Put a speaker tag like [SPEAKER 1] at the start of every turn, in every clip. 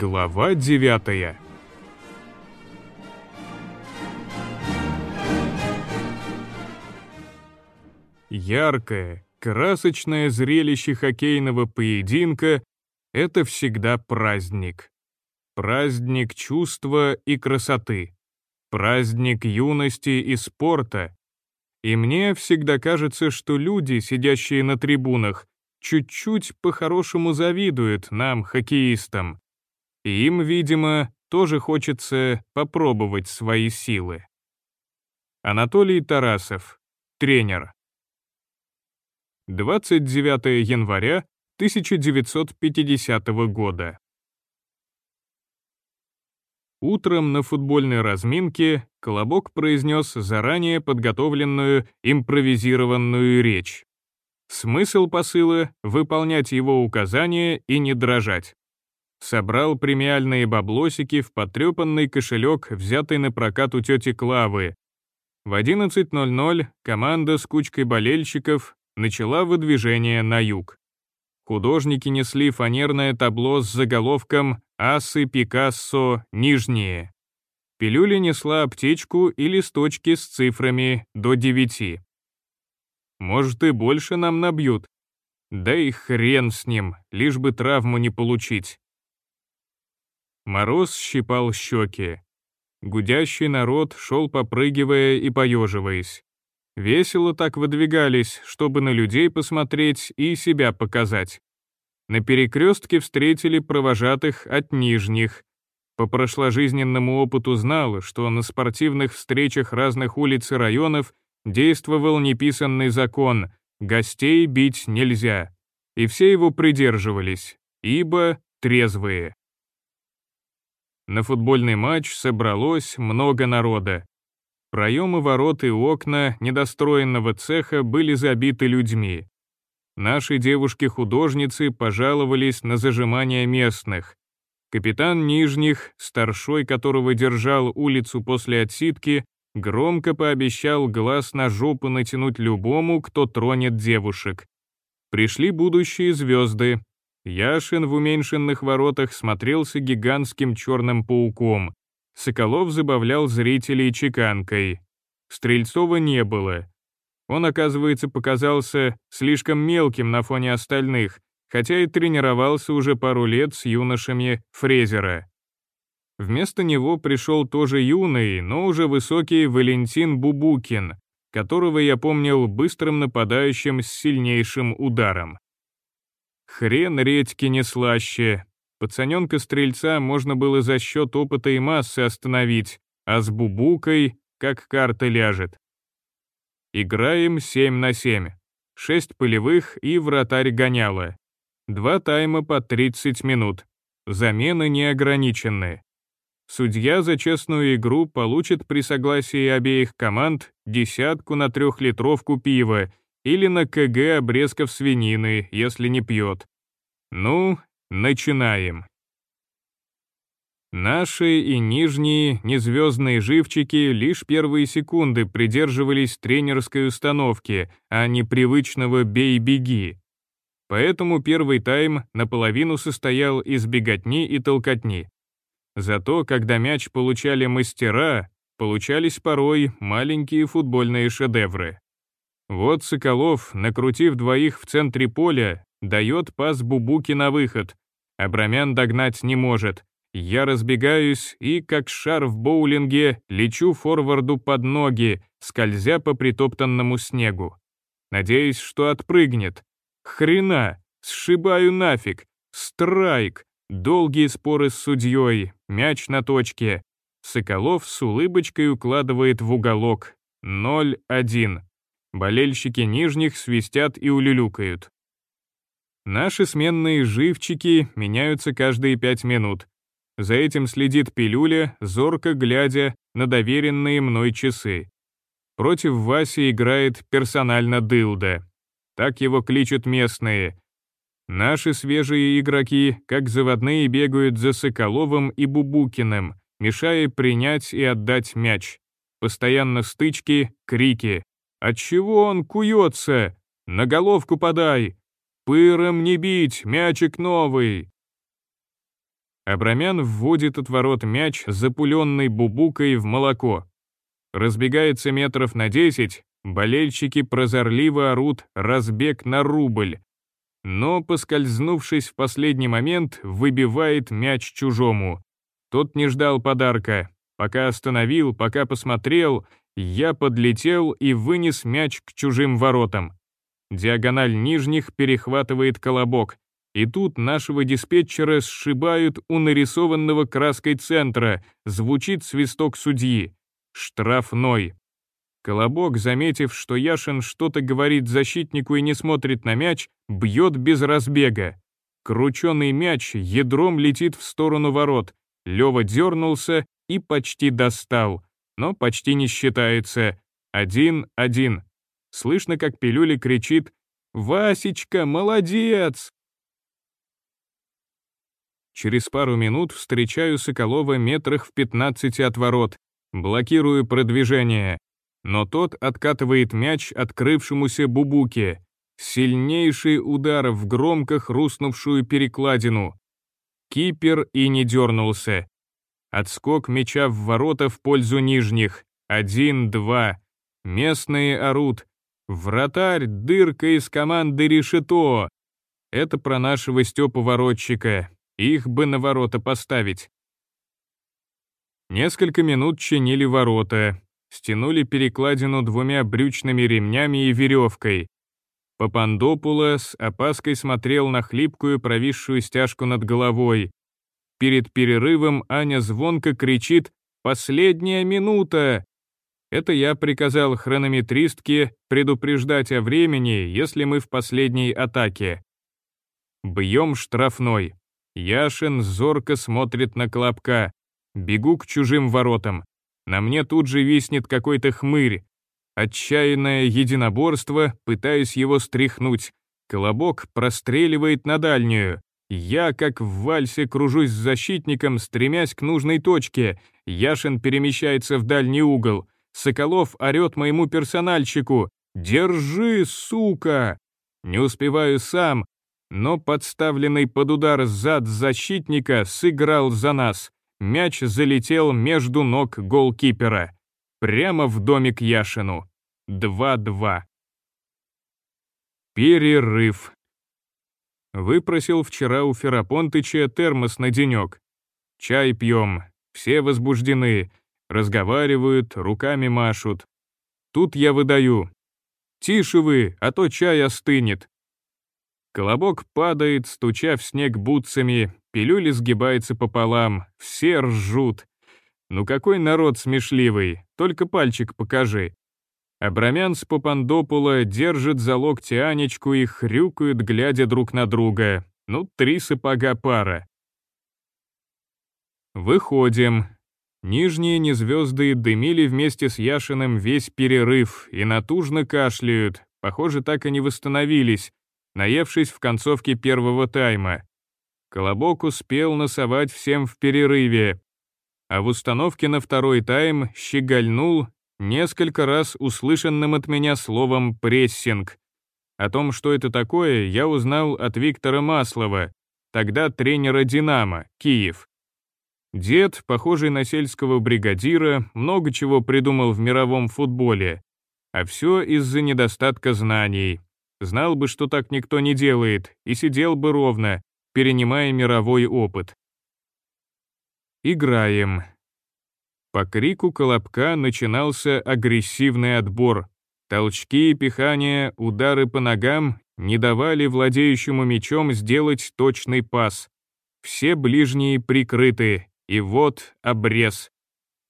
[SPEAKER 1] Глава девятая. Яркое, красочное зрелище хоккейного поединка — это всегда праздник. Праздник чувства и красоты. Праздник юности и спорта. И мне всегда кажется, что люди, сидящие на трибунах, чуть-чуть по-хорошему завидуют нам, хоккеистам. И им, видимо, тоже хочется попробовать свои силы. Анатолий Тарасов, тренер. 29 января 1950 года. Утром на футбольной разминке Колобок произнес заранее подготовленную импровизированную речь. Смысл посыла — выполнять его указания и не дрожать. Собрал премиальные баблосики в потрепанный кошелек, взятый на прокат у тети Клавы. В 11.00 команда с кучкой болельщиков начала выдвижение на юг. Художники несли фанерное табло с заголовком «Асы Пикассо. Нижние». Пилюля несла аптечку и листочки с цифрами до девяти. Может, и больше нам набьют. Да и хрен с ним, лишь бы травму не получить. Мороз щипал щеки. Гудящий народ шел попрыгивая и поеживаясь. Весело так выдвигались, чтобы на людей посмотреть и себя показать. На перекрестке встретили провожатых от нижних. По прошложизненному опыту знал, что на спортивных встречах разных улиц и районов действовал неписанный закон «гостей бить нельзя», и все его придерживались, ибо трезвые. На футбольный матч собралось много народа. Проемы ворот и окна недостроенного цеха были забиты людьми. Наши девушки-художницы пожаловались на зажимание местных. Капитан Нижних, старшой которого держал улицу после отсидки, громко пообещал глаз на жопу натянуть любому, кто тронет девушек. Пришли будущие звезды. Яшин в уменьшенных воротах смотрелся гигантским черным пауком. Соколов забавлял зрителей чеканкой. Стрельцова не было. Он, оказывается, показался слишком мелким на фоне остальных, хотя и тренировался уже пару лет с юношами Фрезера. Вместо него пришел тоже юный, но уже высокий Валентин Бубукин, которого я помнил быстрым нападающим с сильнейшим ударом. Хрен редьки не слаще. Пацаненка-стрельца можно было за счет опыта и массы остановить, а с Бубукой как карта ляжет. Играем 7 на 7. 6 полевых и вратарь гоняла. Два тайма по 30 минут. Замены неограниченные. Судья за честную игру получит при согласии обеих команд десятку на трехлитровку пива или на КГ обрезков свинины, если не пьет. Ну, начинаем. Наши и нижние незвездные живчики лишь первые секунды придерживались тренерской установки, а не привычного «бей-беги». Поэтому первый тайм наполовину состоял из беготни и толкотни. Зато, когда мяч получали мастера, получались порой маленькие футбольные шедевры. Вот Соколов, накрутив двоих в центре поля, дает пас Бубуки на выход. Абрамян догнать не может. Я разбегаюсь и, как шар в боулинге, лечу форварду под ноги, скользя по притоптанному снегу. Надеюсь, что отпрыгнет. Хрена! Сшибаю нафиг! Страйк! Долгие споры с судьей, мяч на точке. Соколов с улыбочкой укладывает в уголок. 0-1. Болельщики нижних свистят и улюлюкают. Наши сменные живчики меняются каждые пять минут. За этим следит пилюля, зорко глядя на доверенные мной часы. Против Васи играет персонально Дылда. Так его кличут местные, Наши свежие игроки, как заводные, бегают за Соколовым и Бубукиным, мешая принять и отдать мяч. Постоянно стычки, крики. «Отчего он куется? На головку подай! Пыром не бить, мячик новый!» Абрамян вводит от ворот мяч, запуленный бубукой в молоко. Разбегается метров на десять, болельщики прозорливо орут «разбег на рубль», но, поскользнувшись в последний момент, выбивает мяч чужому. Тот не ждал подарка. Пока остановил, пока посмотрел, я подлетел и вынес мяч к чужим воротам. Диагональ нижних перехватывает колобок, и тут нашего диспетчера сшибают у нарисованного краской центра, звучит свисток судьи. Штрафной. Колобок, заметив, что Яшин что-то говорит защитнику и не смотрит на мяч, бьет без разбега. Крученый мяч ядром летит в сторону ворот. Лева дернулся и почти достал, но почти не считается. Один-один. Слышно, как пилюли кричит «Васечка, молодец!» Через пару минут встречаю Соколова метрах в 15 от ворот, блокирую продвижение. Но тот откатывает мяч открывшемуся Бубуке. Сильнейший удар в громко хрустнувшую перекладину. Кипер и не дернулся. Отскок мяча в ворота в пользу нижних. Один-два. Местные орут. Вратарь, дырка из команды решето. Это про нашего Степа-воротчика. Их бы на ворота поставить. Несколько минут чинили ворота, стянули перекладину двумя брючными ремнями и веревкой. Папандопула с опаской смотрел на хлипкую провисшую стяжку над головой. Перед перерывом Аня звонко кричит «Последняя минута!». Это я приказал хронометристке предупреждать о времени, если мы в последней атаке. Бьем штрафной. Яшин зорко смотрит на Колобка. Бегу к чужим воротам. На мне тут же виснет какой-то хмырь. Отчаянное единоборство, пытаясь его стряхнуть. Колобок простреливает на дальнюю. Я, как в вальсе, кружусь с защитником, стремясь к нужной точке. Яшин перемещается в дальний угол. Соколов орет моему персональщику. «Держи, сука!» Не успеваю сам, но подставленный под удар зад защитника сыграл за нас. Мяч залетел между ног голкипера. Прямо в домик Яшину. 2-2. Перерыв. Выпросил вчера у Ферапонтыча термос на денек. Чай пьем, все возбуждены, разговаривают, руками машут. Тут я выдаю. «Тише вы, а то чай остынет». Колобок падает, стуча в снег бутсами, пилюли сгибается пополам, все ржут. Ну какой народ смешливый, только пальчик покажи. Абрамян с Папандопула держит за локти Анечку и хрюкают, глядя друг на друга. Ну, три сапога пара. Выходим. Нижние незвезды дымили вместе с Яшиным весь перерыв и натужно кашляют. Похоже, так и не восстановились, наевшись в концовке первого тайма. Колобок успел носовать всем в перерыве, а в установке на второй тайм щегольнул несколько раз услышанным от меня словом «прессинг». О том, что это такое, я узнал от Виктора Маслова, тогда тренера «Динамо», Киев. Дед, похожий на сельского бригадира, много чего придумал в мировом футболе. А все из-за недостатка знаний. Знал бы, что так никто не делает, и сидел бы ровно, перенимая мировой опыт. Играем. По крику Колобка начинался агрессивный отбор. Толчки и пихания, удары по ногам не давали владеющему мечом сделать точный пас. Все ближние прикрыты, и вот обрез.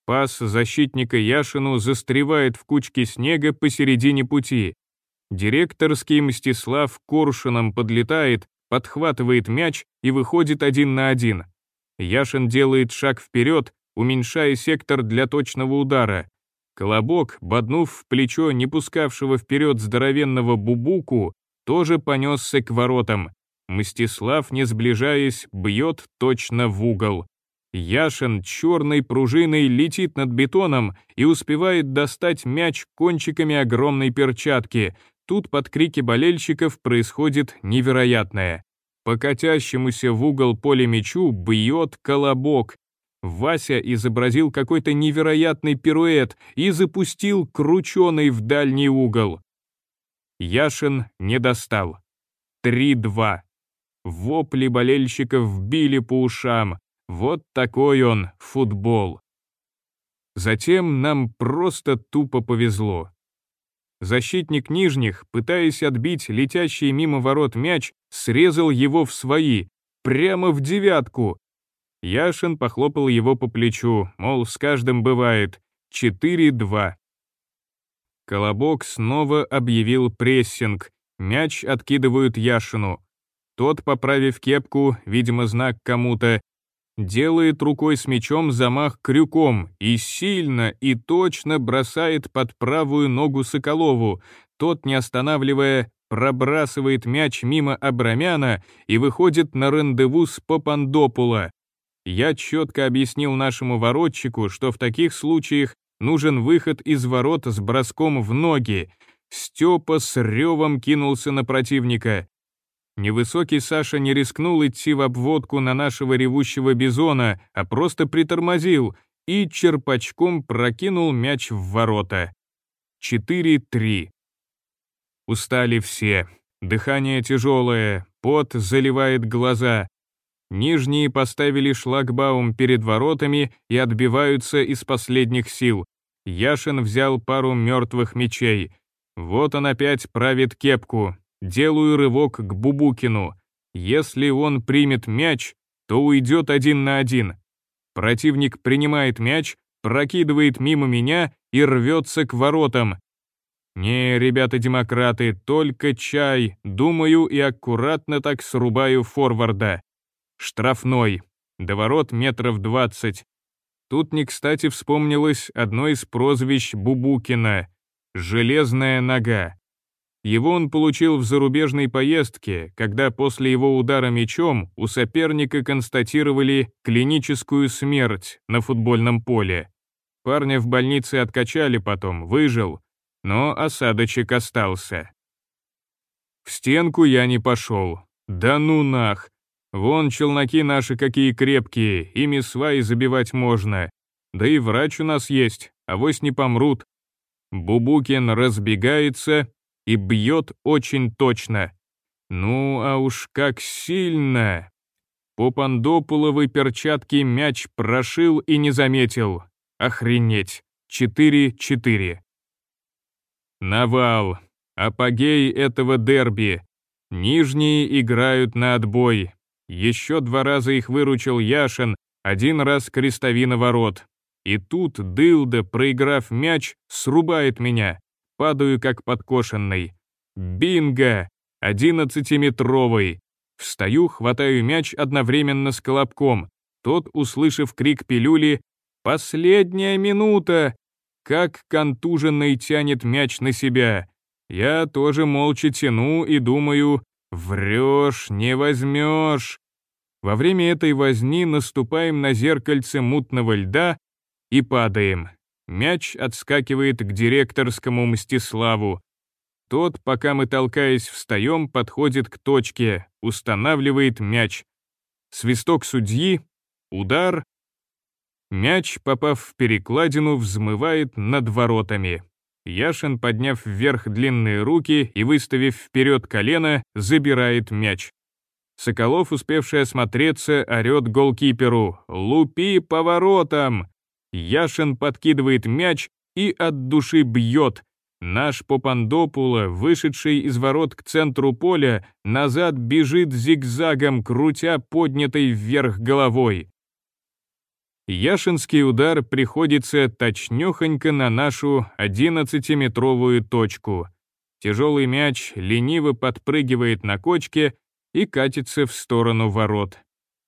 [SPEAKER 1] Пас защитника Яшину застревает в кучке снега посередине пути. Директорский Мстислав Коршуном подлетает, подхватывает мяч и выходит один на один. Яшин делает шаг вперед, уменьшая сектор для точного удара. Колобок, боднув в плечо не пускавшего вперед здоровенного бубуку, тоже понесся к воротам. Мстислав, не сближаясь, бьет точно в угол. Яшин черной пружиной летит над бетоном и успевает достать мяч кончиками огромной перчатки. Тут под крики болельщиков происходит невероятное. По катящемуся в угол поля мячу бьет колобок. Вася изобразил какой-то невероятный пируэт и запустил крученый в дальний угол. Яшин не достал. 3-2. Вопли болельщиков били по ушам. Вот такой он, футбол. Затем нам просто тупо повезло. Защитник нижних, пытаясь отбить летящий мимо ворот мяч, срезал его в свои, прямо в девятку. Яшин похлопал его по плечу, мол, с каждым бывает. 4-2. Колобок снова объявил прессинг. Мяч откидывают Яшину. Тот, поправив кепку, видимо, знак кому-то, делает рукой с мечом замах крюком и сильно и точно бросает под правую ногу Соколову. Тот, не останавливая, пробрасывает мяч мимо Абрамяна и выходит на рандеву с Папандопула. Я четко объяснил нашему воротчику, что в таких случаях нужен выход из ворот с броском в ноги. Степа с ревом кинулся на противника. Невысокий Саша не рискнул идти в обводку на нашего ревущего бизона, а просто притормозил и черпачком прокинул мяч в ворота. 4-3. Устали все. Дыхание тяжелое, пот заливает глаза. Нижние поставили шлагбаум перед воротами и отбиваются из последних сил. Яшин взял пару мертвых мечей. Вот он опять правит кепку, Делаю рывок к Бубукину. Если он примет мяч, то уйдет один на один. Противник принимает мяч, прокидывает мимо меня и рвется к воротам. Не, ребята-демократы, только чай, думаю и аккуратно так срубаю форварда. Штрафной, до ворот метров двадцать. Тут не кстати вспомнилось одно из прозвищ Бубукина — «железная нога». Его он получил в зарубежной поездке, когда после его удара мячом у соперника констатировали клиническую смерть на футбольном поле. Парня в больнице откачали потом, выжил, но осадочек остался. В стенку я не пошел. Да ну нах! Вон челноки наши какие крепкие, ими сваи забивать можно. Да и врач у нас есть, авось не помрут. Бубукин разбегается, и бьет очень точно. Ну, а уж как сильно! По пандопуловой перчатке мяч прошил и не заметил. Охренеть! 4-4. Навал. Апогей этого дерби. Нижние играют на отбой. Еще два раза их выручил Яшин, один раз крестовина ворот. И тут Дылда, проиграв мяч, срубает меня. Падаю как подкошенный. Бинго! Одиннадцатиметровый. Встаю, хватаю мяч одновременно с Колобком. Тот, услышав крик пилюли «Последняя минута!» Как контуженный тянет мяч на себя. Я тоже молча тяну и думаю «Врешь, не возьмешь». Во время этой возни наступаем на зеркальце мутного льда и падаем. Мяч отскакивает к директорскому Мстиславу. Тот, пока мы, толкаясь, встаем, подходит к точке, устанавливает мяч. Свисток судьи, удар. Мяч, попав в перекладину, взмывает над воротами. Яшин, подняв вверх длинные руки и выставив вперед колено, забирает мяч. Соколов, успевший осмотреться, орет голкиперу «Лупи поворотом!» Яшин подкидывает мяч и от души бьет. Наш Попандопула, вышедший из ворот к центру поля, назад бежит зигзагом, крутя поднятой вверх головой. Яшинский удар приходится точнёхонько на нашу 11-метровую точку. Тяжелый мяч лениво подпрыгивает на кочке и катится в сторону ворот.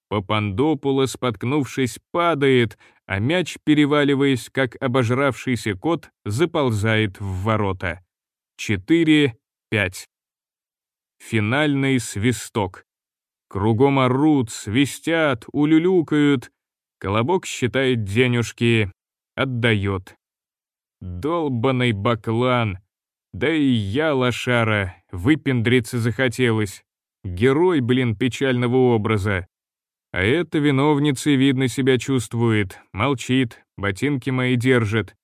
[SPEAKER 1] Попандопула, споткнувшись, падает, а мяч, переваливаясь, как обожравшийся кот, заползает в ворота. 4-5. Финальный свисток. Кругом орут, свистят, улюлюкают. Колобок считает денежки, отдает. Долбаный баклан. Да и я, лошара, выпендриться захотелось. Герой, блин, печального образа. А эта виновница, видно, себя чувствует, молчит, ботинки мои держит.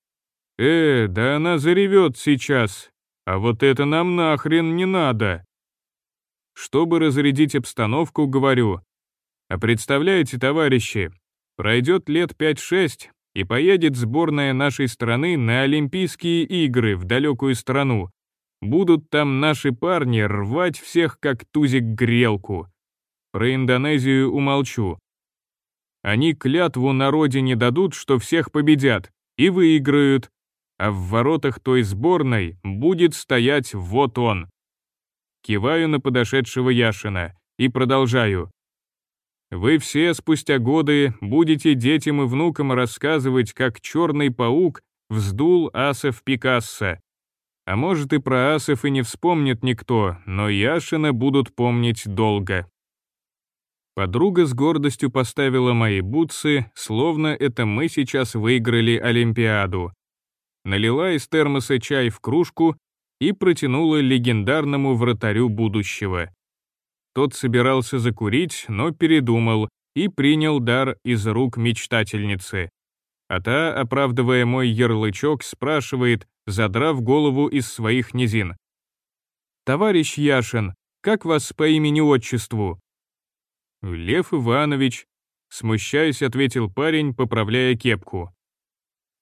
[SPEAKER 1] Э, да она заревет сейчас, а вот это нам нахрен не надо. Чтобы разрядить обстановку, говорю. А представляете, товарищи, пройдет лет 5-6, и поедет сборная нашей страны на Олимпийские игры в далекую страну. Будут там наши парни рвать всех, как тузик грелку. Про Индонезию умолчу. Они клятву на родине дадут, что всех победят, и выиграют, а в воротах той сборной будет стоять вот он. Киваю на подошедшего Яшина и продолжаю. Вы все спустя годы будете детям и внукам рассказывать, как черный паук вздул асов Пикассо. А может и про асов и не вспомнит никто, но Яшина будут помнить долго. Подруга с гордостью поставила мои бутсы, словно это мы сейчас выиграли Олимпиаду. Налила из термоса чай в кружку и протянула легендарному вратарю будущего. Тот собирался закурить, но передумал и принял дар из рук мечтательницы. А та, оправдывая мой ярлычок, спрашивает, задрав голову из своих низин. «Товарищ Яшин, как вас по имени-отчеству?» «Лев Иванович», — смущаясь, ответил парень, поправляя кепку.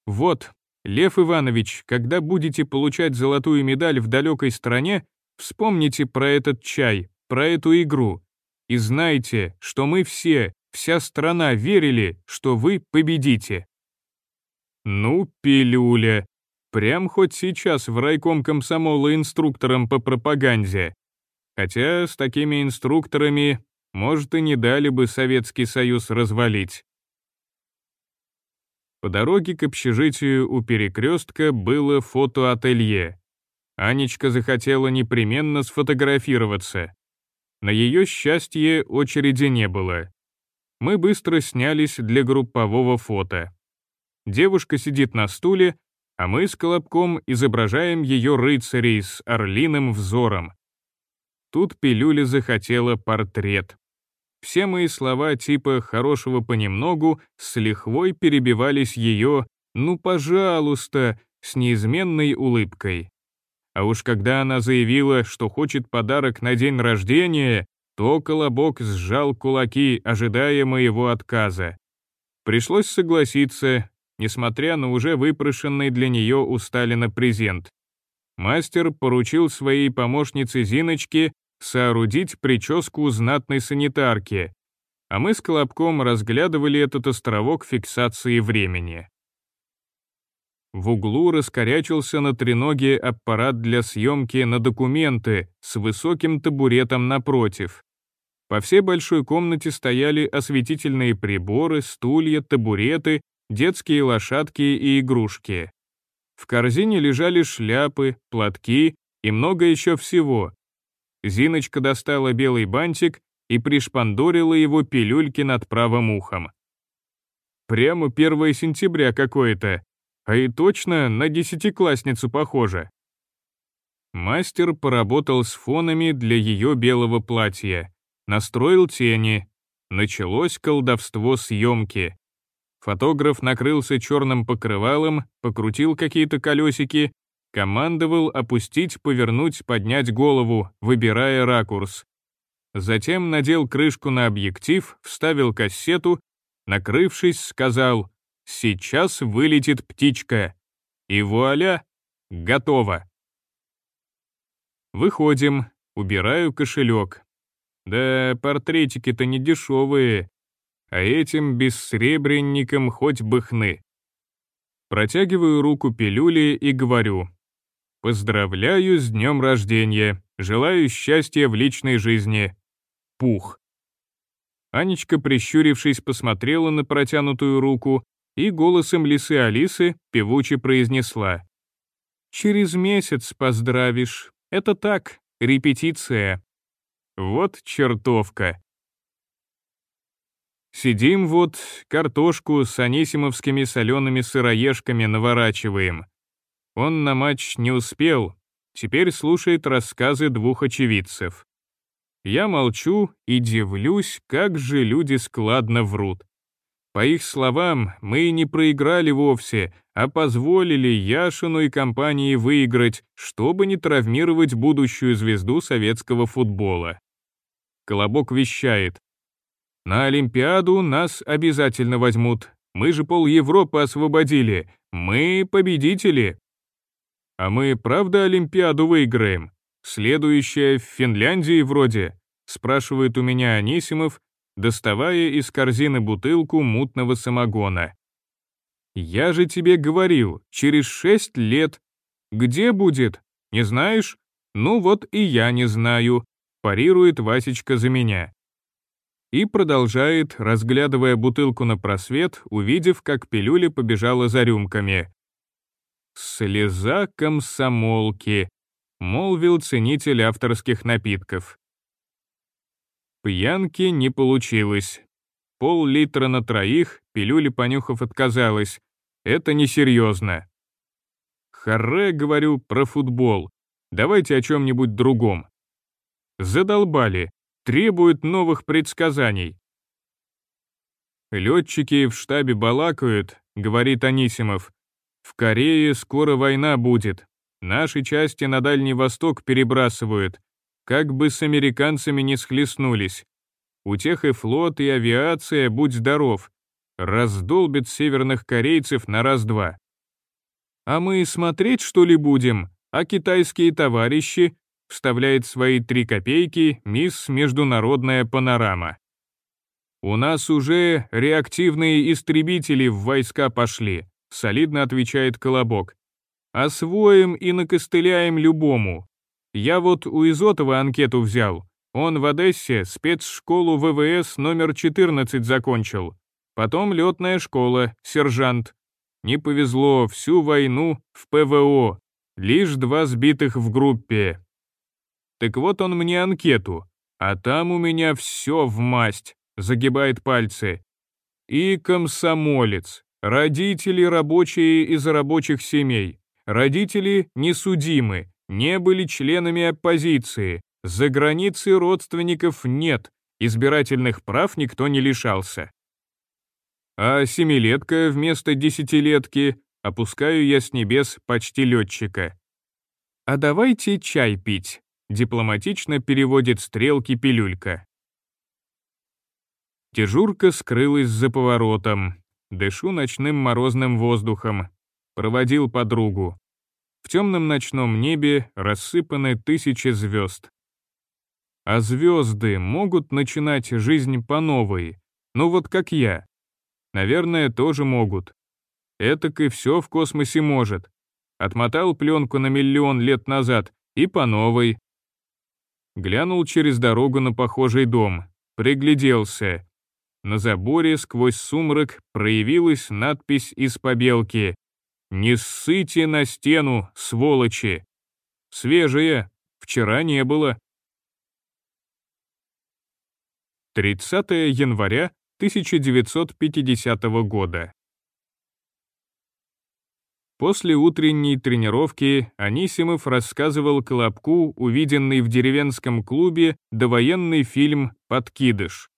[SPEAKER 1] «Вот, Лев Иванович, когда будете получать золотую медаль в далекой стране, вспомните про этот чай, про эту игру. И знайте, что мы все, вся страна верили, что вы победите». «Ну, пилюля, прям хоть сейчас в райком комсомола инструктором по пропаганде. Хотя с такими инструкторами может, и не дали бы Советский Союз развалить. По дороге к общежитию у перекрестка было фотоателье. Анечка захотела непременно сфотографироваться. На ее счастье очереди не было. Мы быстро снялись для группового фото. Девушка сидит на стуле, а мы с Колобком изображаем ее рыцарей с орлиным взором. Тут пилюля захотела портрет. Все мои слова типа «хорошего понемногу» с лихвой перебивались ее «ну, пожалуйста» с неизменной улыбкой. А уж когда она заявила, что хочет подарок на день рождения, то Колобок сжал кулаки, ожидая моего отказа. Пришлось согласиться, несмотря на уже выпрошенный для нее у Сталина презент. Мастер поручил своей помощнице Зиночке соорудить прическу знатной санитарки, а мы с Колобком разглядывали этот островок фиксации времени. В углу раскорячился на треноге аппарат для съемки на документы с высоким табуретом напротив. По всей большой комнате стояли осветительные приборы, стулья, табуреты, детские лошадки и игрушки. В корзине лежали шляпы, платки и много еще всего, Зиночка достала белый бантик и пришпандорила его пилюльки над правым ухом. Прямо 1 сентября какое-то, а и точно на десятиклассницу похоже. Мастер поработал с фонами для ее белого платья, настроил тени. Началось колдовство съемки. Фотограф накрылся черным покрывалом, покрутил какие-то колесики Командовал опустить, повернуть, поднять голову, выбирая ракурс. Затем надел крышку на объектив, вставил кассету, накрывшись, сказал «Сейчас вылетит птичка». И вуаля, готово. Выходим, убираю кошелек. Да, портретики-то не дешевые, а этим бессребренником хоть бы хны. Протягиваю руку пилюли и говорю Поздравляю с днем рождения. Желаю счастья в личной жизни. Пух. Анечка, прищурившись, посмотрела на протянутую руку и голосом лисы Алисы певуче произнесла. «Через месяц поздравишь. Это так, репетиция». Вот чертовка. Сидим вот, картошку с анисимовскими солеными сыроежками наворачиваем. Он на матч не успел, теперь слушает рассказы двух очевидцев. Я молчу и дивлюсь, как же люди складно врут. По их словам, мы не проиграли вовсе, а позволили Яшину и компании выиграть, чтобы не травмировать будущую звезду советского футбола. Колобок вещает. «На Олимпиаду нас обязательно возьмут. Мы же пол Европы освободили. Мы победители». «А мы правда Олимпиаду выиграем? Следующая в Финляндии вроде?» спрашивает у меня Анисимов, доставая из корзины бутылку мутного самогона. «Я же тебе говорил, через шесть лет. Где будет? Не знаешь? Ну вот и я не знаю», парирует Васечка за меня. И продолжает, разглядывая бутылку на просвет, увидев, как пилюля побежала за рюмками. «Слеза комсомолки», — молвил ценитель авторских напитков. Пьянки не получилось. Пол-литра на троих, пилюли понюхав отказалась. Это несерьезно. Харре, говорю, про футбол. Давайте о чем-нибудь другом. Задолбали. Требуют новых предсказаний. Летчики в штабе балакают, говорит Анисимов. В Корее скоро война будет. Наши части на Дальний Восток перебрасывают как бы с американцами не схлестнулись. У тех и флот, и авиация, будь здоров, раздолбит северных корейцев на раз-два. А мы смотреть, что ли, будем, а китайские товарищи, вставляет свои три копейки мисс Международная панорама. У нас уже реактивные истребители в войска пошли, солидно отвечает Колобок. Освоим и накостыляем любому, я вот у Изотова анкету взял. Он в Одессе спецшколу ВВС номер 14 закончил. Потом летная школа, сержант. Не повезло, всю войну в ПВО. Лишь два сбитых в группе. Так вот он мне анкету. А там у меня все в масть, загибает пальцы. И комсомолец. Родители рабочие из рабочих семей. Родители несудимы не были членами оппозиции, за границей родственников нет, избирательных прав никто не лишался. А семилетка вместо десятилетки опускаю я с небес почти летчика. «А давайте чай пить», — дипломатично переводит стрелки пилюлька. Дежурка скрылась за поворотом. Дышу ночным морозным воздухом. Проводил подругу. В темном ночном небе рассыпаны тысячи звезд. А звезды могут начинать жизнь по новой, ну вот как я. Наверное, тоже могут. Этак и все в космосе может. Отмотал пленку на миллион лет назад и по новой. Глянул через дорогу на похожий дом, пригляделся. На заборе сквозь сумрак проявилась надпись из побелки «Не ссыте на стену, сволочи!» Свежие, вчера не было. 30 января 1950 года. После утренней тренировки Анисимов рассказывал Колобку увиденный в деревенском клубе довоенный фильм «Подкидыш».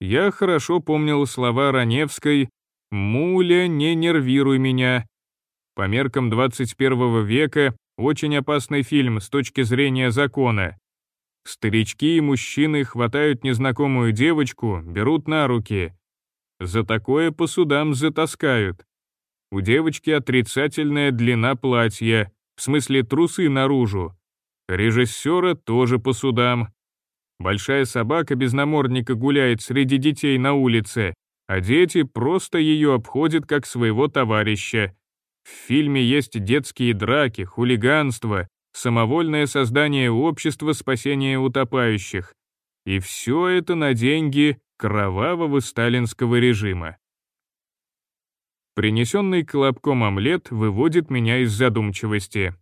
[SPEAKER 1] Я хорошо помнил слова Раневской «Муля, не нервируй меня, по меркам 21 века очень опасный фильм с точки зрения закона. Старички и мужчины хватают незнакомую девочку, берут на руки. За такое по судам затаскают. У девочки отрицательная длина платья, в смысле трусы наружу. Режиссера тоже по судам. Большая собака без намордника гуляет среди детей на улице, а дети просто ее обходят как своего товарища. В фильме есть детские драки, хулиганство, самовольное создание общества спасения утопающих. И все это на деньги кровавого сталинского режима. Принесенный колобком омлет выводит меня из задумчивости.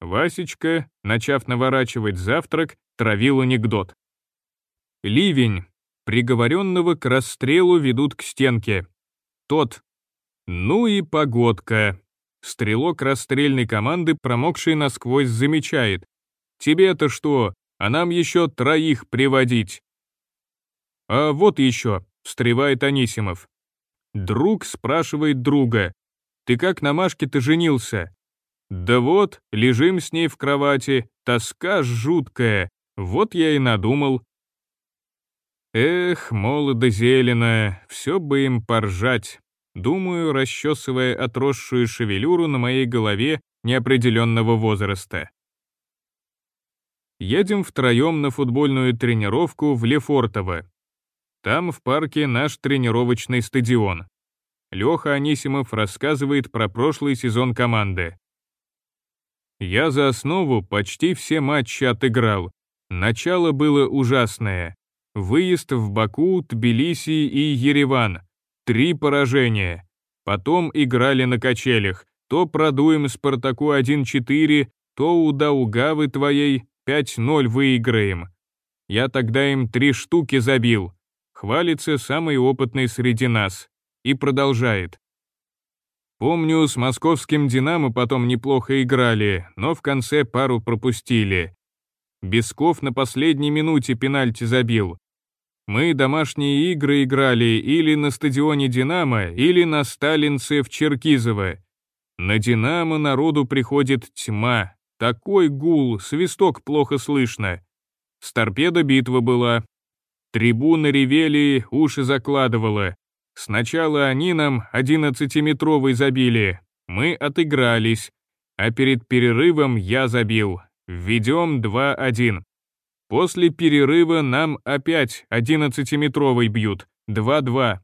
[SPEAKER 1] Васечка, начав наворачивать завтрак, травил анекдот. Ливень. Приговоренного к расстрелу ведут к стенке. Тот. Ну и погодка. Стрелок расстрельной команды, промокший насквозь, замечает. «Тебе-то что? а нам еще троих приводить». «А вот еще», — встревает Анисимов. Друг спрашивает друга, «Ты как на Машке-то женился?» «Да вот, лежим с ней в кровати, тоска жуткая, вот я и надумал». Эх, молодо зелено, все бы им поржать. Думаю, расчесывая отросшую шевелюру на моей голове неопределенного возраста. Едем втроем на футбольную тренировку в Лефортово. Там в парке наш тренировочный стадион. Леха Анисимов рассказывает про прошлый сезон команды. Я за основу почти все матчи отыграл. Начало было ужасное. Выезд в Баку, Тбилиси и Ереван. Три поражения. Потом играли на качелях. То продуем Спартаку 1-4, то у Даугавы твоей 5-0 выиграем. Я тогда им три штуки забил. Хвалится самый опытный среди нас. И продолжает. Помню, с московским «Динамо» потом неплохо играли, но в конце пару пропустили. Бесков на последней минуте пенальти забил. Мы домашние игры играли или на стадионе «Динамо», или на Сталинце в Черкизово. На «Динамо» народу приходит тьма. Такой гул, свисток плохо слышно. С торпедо битва была. Трибуны ревели, уши закладывало. Сначала они нам 11-метровый забили, мы отыгрались, а перед перерывом я забил. Введем 2-1. После перерыва нам опять 11-метровый бьют, 2-2.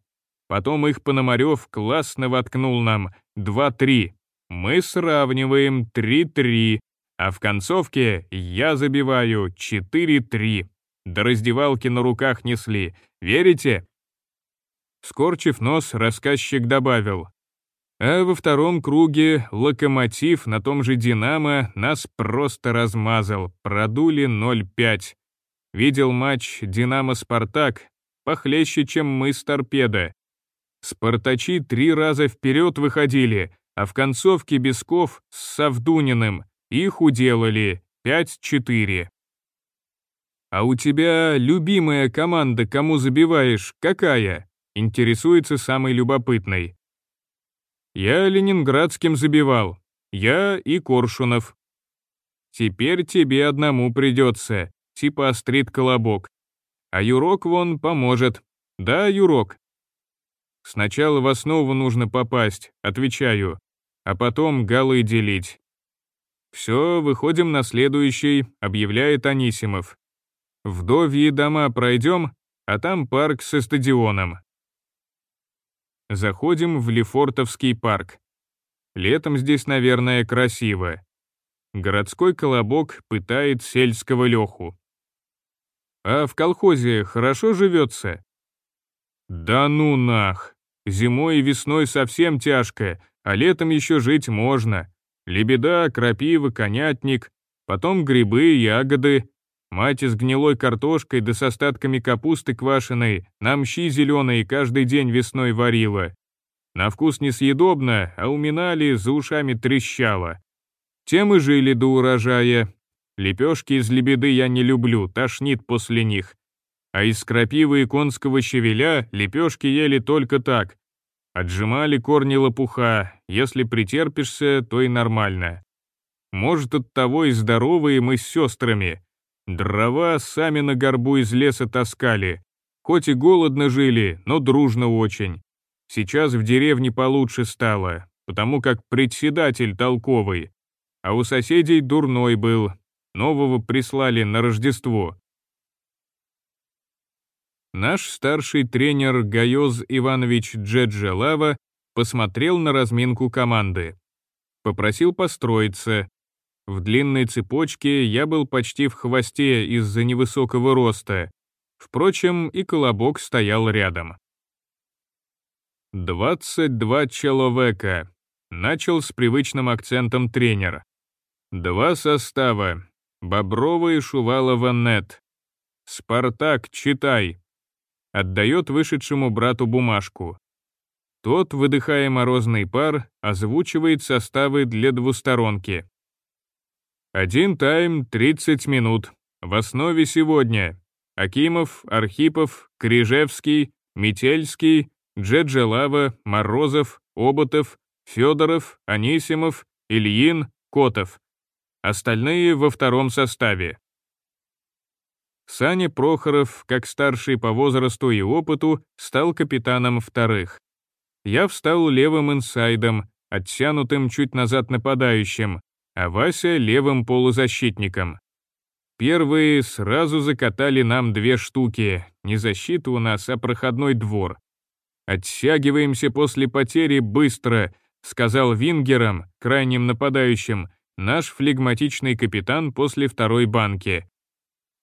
[SPEAKER 1] Потом их Пономарев классно воткнул нам 2-3. Мы сравниваем 3-3, а в концовке я забиваю 4-3. До раздевалки на руках несли. Верите? Скорчив нос, рассказчик добавил. А во втором круге «Локомотив» на том же «Динамо» нас просто размазал, продули 0-5. Видел матч «Динамо-Спартак», похлеще, чем мы с «Торпедо». Спартачи три раза вперед выходили, а в концовке Бесков с Савдуниным их уделали 5-4. «А у тебя любимая команда, кому забиваешь, какая?» Интересуется самый любопытный. Я ленинградским забивал. Я и Коршунов. Теперь тебе одному придется, типа острит колобок. А Юрок вон поможет. Да, Юрок? Сначала в основу нужно попасть, отвечаю, а потом галы делить. Все, выходим на следующий, объявляет Анисимов. Вдовьи дома пройдем, а там парк со стадионом. Заходим в Лефортовский парк. Летом здесь, наверное, красиво. Городской колобок пытает сельского Леху. А в колхозе хорошо живется? Да ну нах! Зимой и весной совсем тяжко, а летом еще жить можно. Лебеда, крапива, конятник, потом грибы, ягоды, Мать с гнилой картошкой да с остатками капусты квашеной нам щи зеленые каждый день весной варила. На вкус несъедобно, а уминали, за ушами трещало. Тем и жили до урожая. Лепешки из лебеды я не люблю, тошнит после них. А из крапивы и конского щавеля лепешки ели только так. Отжимали корни лопуха, если претерпишься, то и нормально. Может, от того и здоровые мы с сестрами — Дрова сами на горбу из леса таскали. Хоть и голодно жили, но дружно очень. Сейчас в деревне получше стало, потому как председатель толковый. А у соседей дурной был. Нового прислали на Рождество. Наш старший тренер Гайоз Иванович Джеджелава посмотрел на разминку команды. Попросил построиться, в длинной цепочке я был почти в хвосте из-за невысокого роста. Впрочем, и колобок стоял рядом. «Двадцать два человека», — начал с привычным акцентом тренер. «Два состава. Боброва и Шувалова нет. Спартак, читай». Отдает вышедшему брату бумажку. Тот, выдыхая морозный пар, озвучивает составы для двусторонки. Один тайм — 30 минут. В основе сегодня Акимов, Архипов, Крижевский, Метельский, Джеджелава, Морозов, Оботов, Федоров, Анисимов, Ильин, Котов. Остальные во втором составе. Саня Прохоров, как старший по возрасту и опыту, стал капитаном вторых. Я встал левым инсайдом, оттянутым чуть назад нападающим, а Вася — левым полузащитником. Первые сразу закатали нам две штуки, не защита у нас, а проходной двор. «Оттягиваемся после потери быстро», — сказал Вингерам, крайним нападающим, наш флегматичный капитан после второй банки.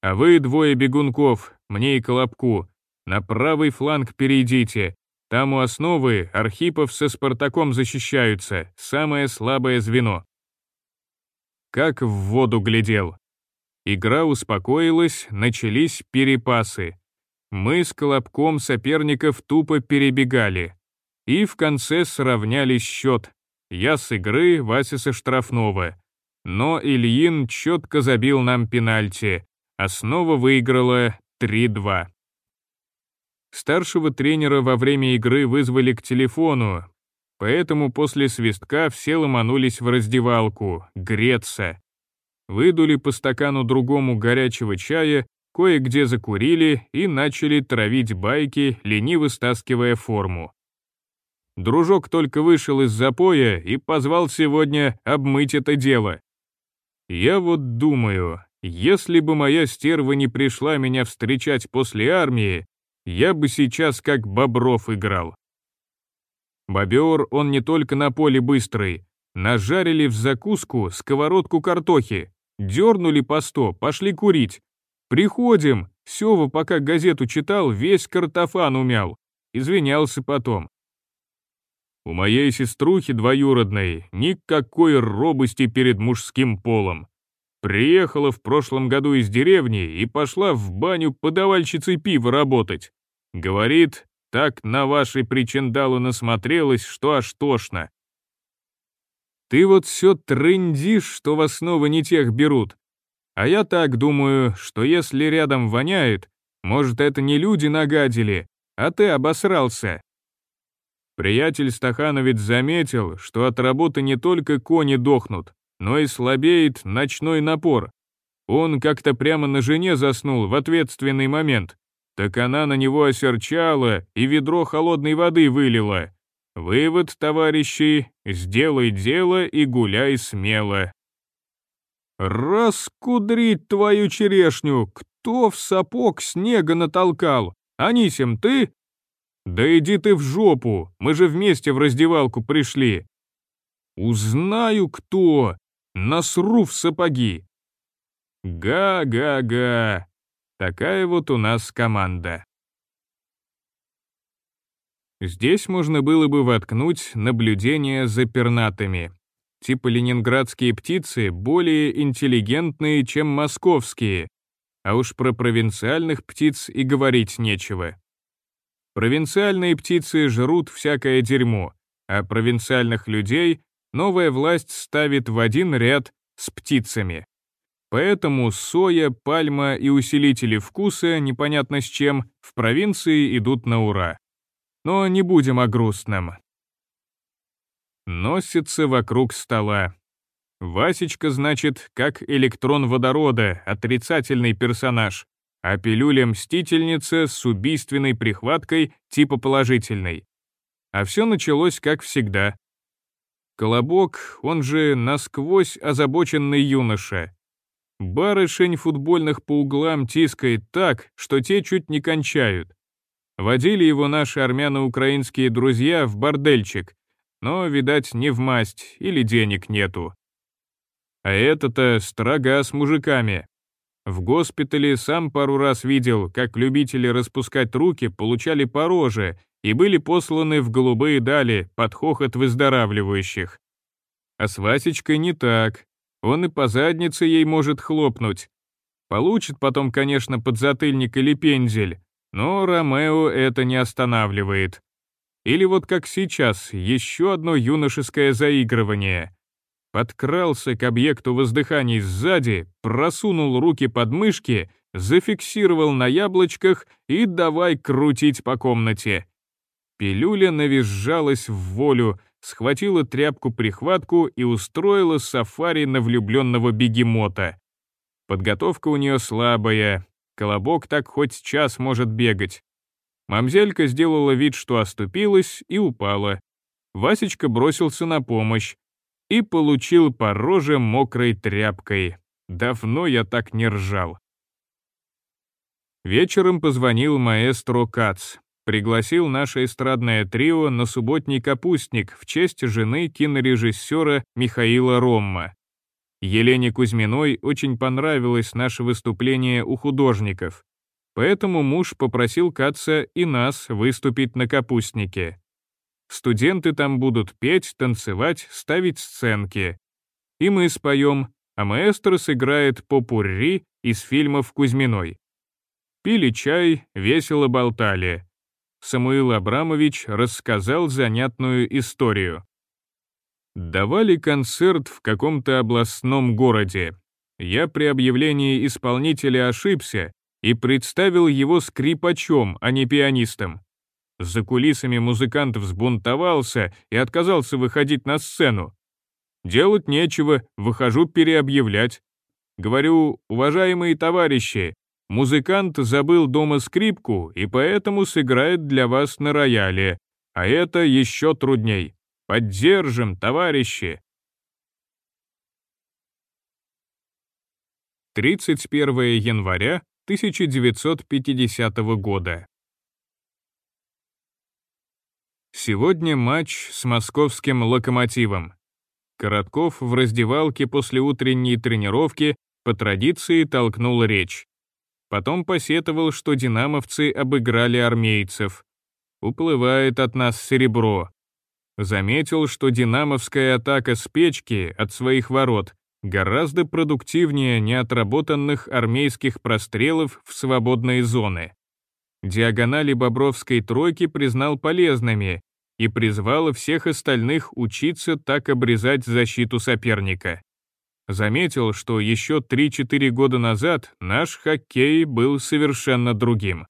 [SPEAKER 1] «А вы двое бегунков, мне и Колобку, на правый фланг перейдите, там у основы Архипов со Спартаком защищаются, самое слабое звено. Как в воду глядел. Игра успокоилась, начались перепасы. Мы с Колобком соперников тупо перебегали. И в конце сравняли счет. Я с игры, Вася со штрафного. Но Ильин четко забил нам пенальти. Основа выиграла 3-2. Старшего тренера во время игры вызвали к телефону, поэтому после свистка все ломанулись в раздевалку, греться. Выдули по стакану другому горячего чая, кое-где закурили и начали травить байки, лениво стаскивая форму. Дружок только вышел из запоя и позвал сегодня обмыть это дело. Я вот думаю, если бы моя стерва не пришла меня встречать после армии, я бы сейчас как Бобров играл. Бобер, он не только на поле быстрый. Нажарили в закуску сковородку картохи, дернули по сто, пошли курить. Приходим, Сева, пока газету читал, весь картофан умял. Извинялся потом. У моей сеструхи двоюродной никакой робости перед мужским полом. Приехала в прошлом году из деревни и пошла в баню подавальщицей пива работать. Говорит, так на вашей причиндалу насмотрелась, что аж тошно. Ты вот все трындишь, что вас снова не тех берут. А я так думаю, что если рядом воняет, может, это не люди нагадили, а ты обосрался. Приятель Стахановец заметил, что от работы не только кони дохнут, но и слабеет ночной напор. Он как-то прямо на жене заснул в ответственный момент. Так она на него осерчала и ведро холодной воды вылила. Вывод, товарищи, сделай дело и гуляй смело. «Раскудрить твою черешню! Кто в сапог снега натолкал? Анисим, ты?» «Да иди ты в жопу, мы же вместе в раздевалку пришли». «Узнаю, кто! Насру в сапоги!» «Га-га-га! Такая вот у нас команда». Здесь можно было бы воткнуть наблюдение за пернатыми. Типа ленинградские птицы более интеллигентные, чем московские, а уж про провинциальных птиц и говорить нечего. Провинциальные птицы жрут всякое дерьмо, а провинциальных людей новая власть ставит в один ряд с птицами. Поэтому соя, пальма и усилители вкуса, непонятно с чем, в провинции идут на ура. Но не будем о грустном. Носится вокруг стола. Васечка, значит, как электрон водорода, отрицательный персонаж, а пилюля мстительница с убийственной прихваткой типа положительной. А все началось как всегда. Колобок, он же насквозь озабоченный юноша. Барышень футбольных по углам тискает так, что те чуть не кончают. Водили его наши армяно-украинские друзья в бордельчик, но, видать, не в масть или денег нету. А это-то строга с мужиками. В госпитале сам пару раз видел, как любители распускать руки получали по роже и были посланы в голубые дали под хохот выздоравливающих. А с Васечкой не так. Он и по заднице ей может хлопнуть. Получит потом, конечно, подзатыльник или пензель, но Ромео это не останавливает. Или вот как сейчас, еще одно юношеское заигрывание. подкрался к объекту воздыханий сзади, просунул руки под мышки, зафиксировал на яблочках и давай крутить по комнате. Пилюля навизжалась в волю, схватила тряпку-прихватку и устроила сафари на влюбленного бегемота. Подготовка у нее слабая, колобок так хоть час может бегать. Мамзелька сделала вид, что оступилась, и упала. Васечка бросился на помощь и получил по роже мокрой тряпкой. Давно я так не ржал. Вечером позвонил маэстро Кац. Пригласил наше эстрадное трио на субботний капустник в честь жены кинорежиссера Михаила Ромма. Елене Кузьминой очень понравилось наше выступление у художников, поэтому муж попросил Каца и нас выступить на капустнике. Студенты там будут петь, танцевать, ставить сценки. И мы споем, а маэстро сыграет попурри из фильмов Кузьминой. Пили чай, весело болтали. Самуил Абрамович рассказал занятную историю. Давали концерт в каком-то областном городе. Я при объявлении исполнителя ошибся и представил его скрипачом, а не пианистом. За кулисами музыкант взбунтовался и отказался выходить на сцену. Делать нечего, выхожу переобъявлять. Говорю, уважаемые товарищи, Музыкант забыл дома скрипку и поэтому сыграет для вас на рояле, а это еще трудней. Поддержим, товарищи!» 31 января 1950 года. Сегодня матч с московским «Локомотивом». Коротков в раздевалке после утренней тренировки по традиции толкнул речь. Потом посетовал, что динамовцы обыграли армейцев. Уплывает от нас серебро. Заметил, что динамовская атака с печки от своих ворот гораздо продуктивнее неотработанных армейских прострелов в свободные зоны. Диагонали Бобровской тройки признал полезными и призвал всех остальных учиться так обрезать защиту соперника. Заметил, что еще 3-4 года назад наш хоккей был совершенно другим.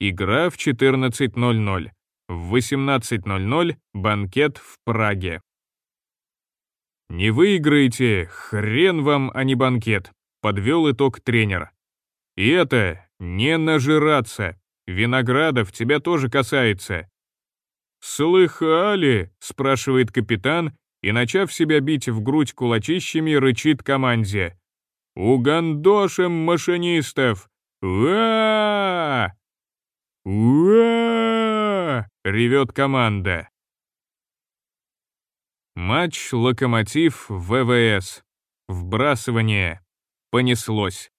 [SPEAKER 1] Игра в 14.00. В 18.00 банкет в Праге. «Не выиграете, хрен вам, а не банкет», — подвел итог тренер. «И это, не нажираться. Виноградов тебя тоже касается». «Слыхали?» — спрашивает капитан и, начав себя бить в грудь кулачищами, рычит команде. «Угандошим машинистов! уа уа ревет команда. Матч «Локомотив» ВВС. Вбрасывание. Понеслось.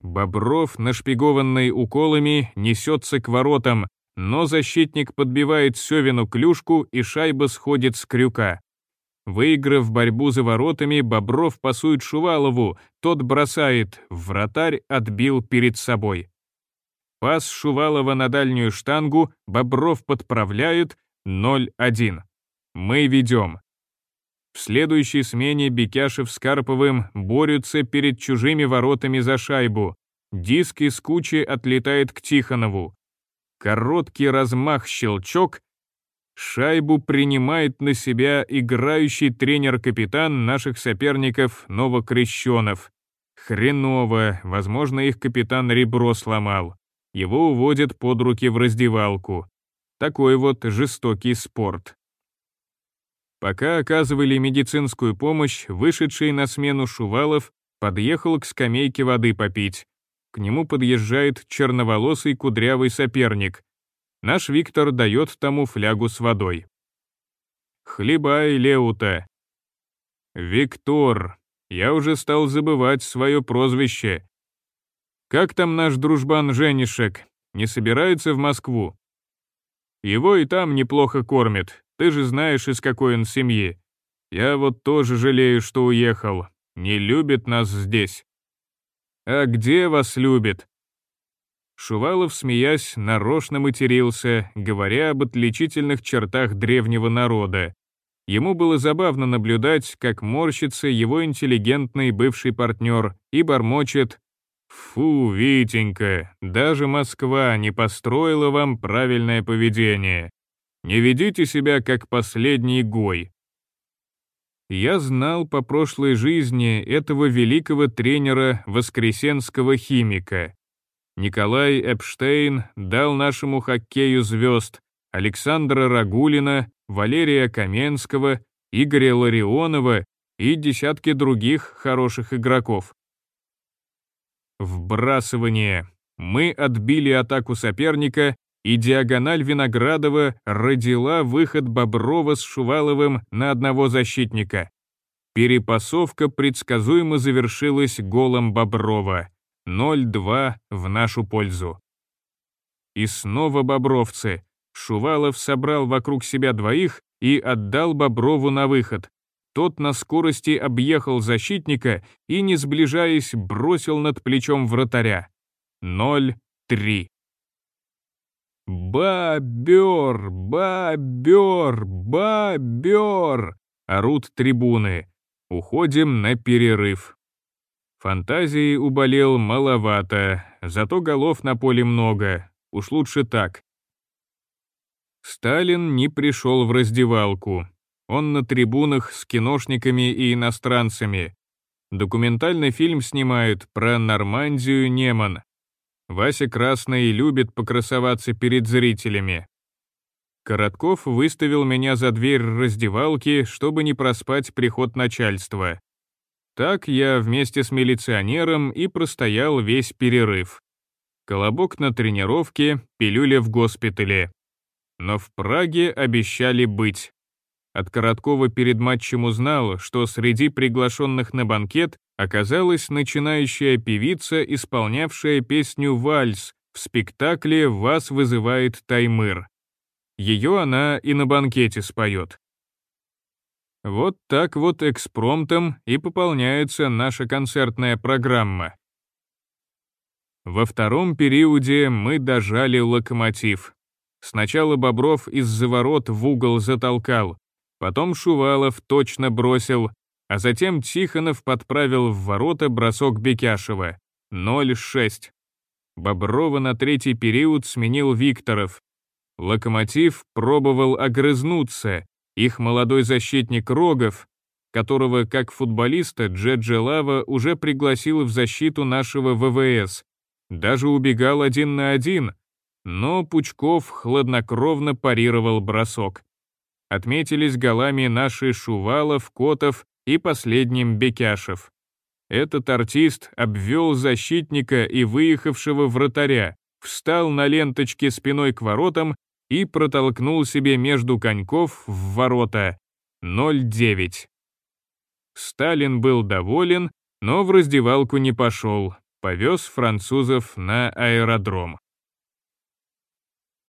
[SPEAKER 1] Бобров, нашпигованный уколами, несется к воротам, но защитник подбивает Севину клюшку, и шайба сходит с крюка. Выиграв борьбу за воротами, Бобров пасует Шувалову, тот бросает, вратарь отбил перед собой. Пас Шувалова на дальнюю штангу, Бобров подправляет, 0-1. Мы ведем. В следующей смене Бекяшев с Карповым борются перед чужими воротами за шайбу. Диск из кучи отлетает к Тихонову. Короткий размах-щелчок, Шайбу принимает на себя играющий тренер-капитан наших соперников Новокрещенов. Хреново, возможно, их капитан ребро сломал. Его уводят под руки в раздевалку. Такой вот жестокий спорт. Пока оказывали медицинскую помощь, вышедший на смену Шувалов подъехал к скамейке воды попить. К нему подъезжает черноволосый кудрявый соперник, Наш Виктор дает тому флягу с водой. «Хлебай, Леута!» «Виктор, я уже стал забывать свое прозвище. Как там наш дружбан Женишек? Не собирается в Москву?» «Его и там неплохо кормят, ты же знаешь, из какой он семьи. Я вот тоже жалею, что уехал. Не любит нас здесь». «А где вас любит?» Шувалов, смеясь, нарочно матерился, говоря об отличительных чертах древнего народа. Ему было забавно наблюдать, как морщится его интеллигентный бывший партнер и бормочет «Фу, Витенька, даже Москва не построила вам правильное поведение. Не ведите себя как последний гой». Я знал по прошлой жизни этого великого тренера воскресенского химика. Николай Эпштейн дал нашему хоккею звезд Александра Рагулина, Валерия Каменского, Игоря Ларионова и десятки других хороших игроков. Вбрасывание. Мы отбили атаку соперника, и диагональ Виноградова родила выход Боброва с Шуваловым на одного защитника. Перепасовка предсказуемо завершилась голом Боброва. 0-2 в нашу пользу. И снова бобровцы. Шувалов собрал вокруг себя двоих и отдал Боброву на выход. Тот на скорости объехал защитника и, не сближаясь, бросил над плечом вратаря. 0-3. «Бобер! Бобер! Бобер!» — орут трибуны. Уходим на перерыв. Фантазии уболел маловато, зато голов на поле много. Уж лучше так. Сталин не пришел в раздевалку. Он на трибунах с киношниками и иностранцами. Документальный фильм снимают про Нормандию Неман. Вася Красный любит покрасоваться перед зрителями. Коротков выставил меня за дверь раздевалки, чтобы не проспать приход начальства. Так я вместе с милиционером и простоял весь перерыв. Колобок на тренировке, пилюля в госпитале. Но в Праге обещали быть. От Короткова перед матчем узнал, что среди приглашенных на банкет оказалась начинающая певица, исполнявшая песню «Вальс» в спектакле «Вас вызывает Таймыр». Ее она и на банкете споет. Вот так вот экспромтом и пополняется наша концертная программа. Во втором периоде мы дожали локомотив. Сначала Бобров из-за ворот в угол затолкал, потом Шувалов точно бросил, а затем Тихонов подправил в ворота бросок Бекяшева. 0-6. Боброва на третий период сменил Викторов. Локомотив пробовал огрызнуться, их молодой защитник Рогов, которого как футболиста Джеджи Лава уже пригласил в защиту нашего ВВС, даже убегал один на один, но Пучков хладнокровно парировал бросок. Отметились голами наши Шувалов, Котов и последним Бекяшев. Этот артист обвел защитника и выехавшего вратаря, встал на ленточке спиной к воротам и протолкнул себе между коньков в ворота 0-9. Сталин был доволен, но в раздевалку не пошел, повез французов на аэродром.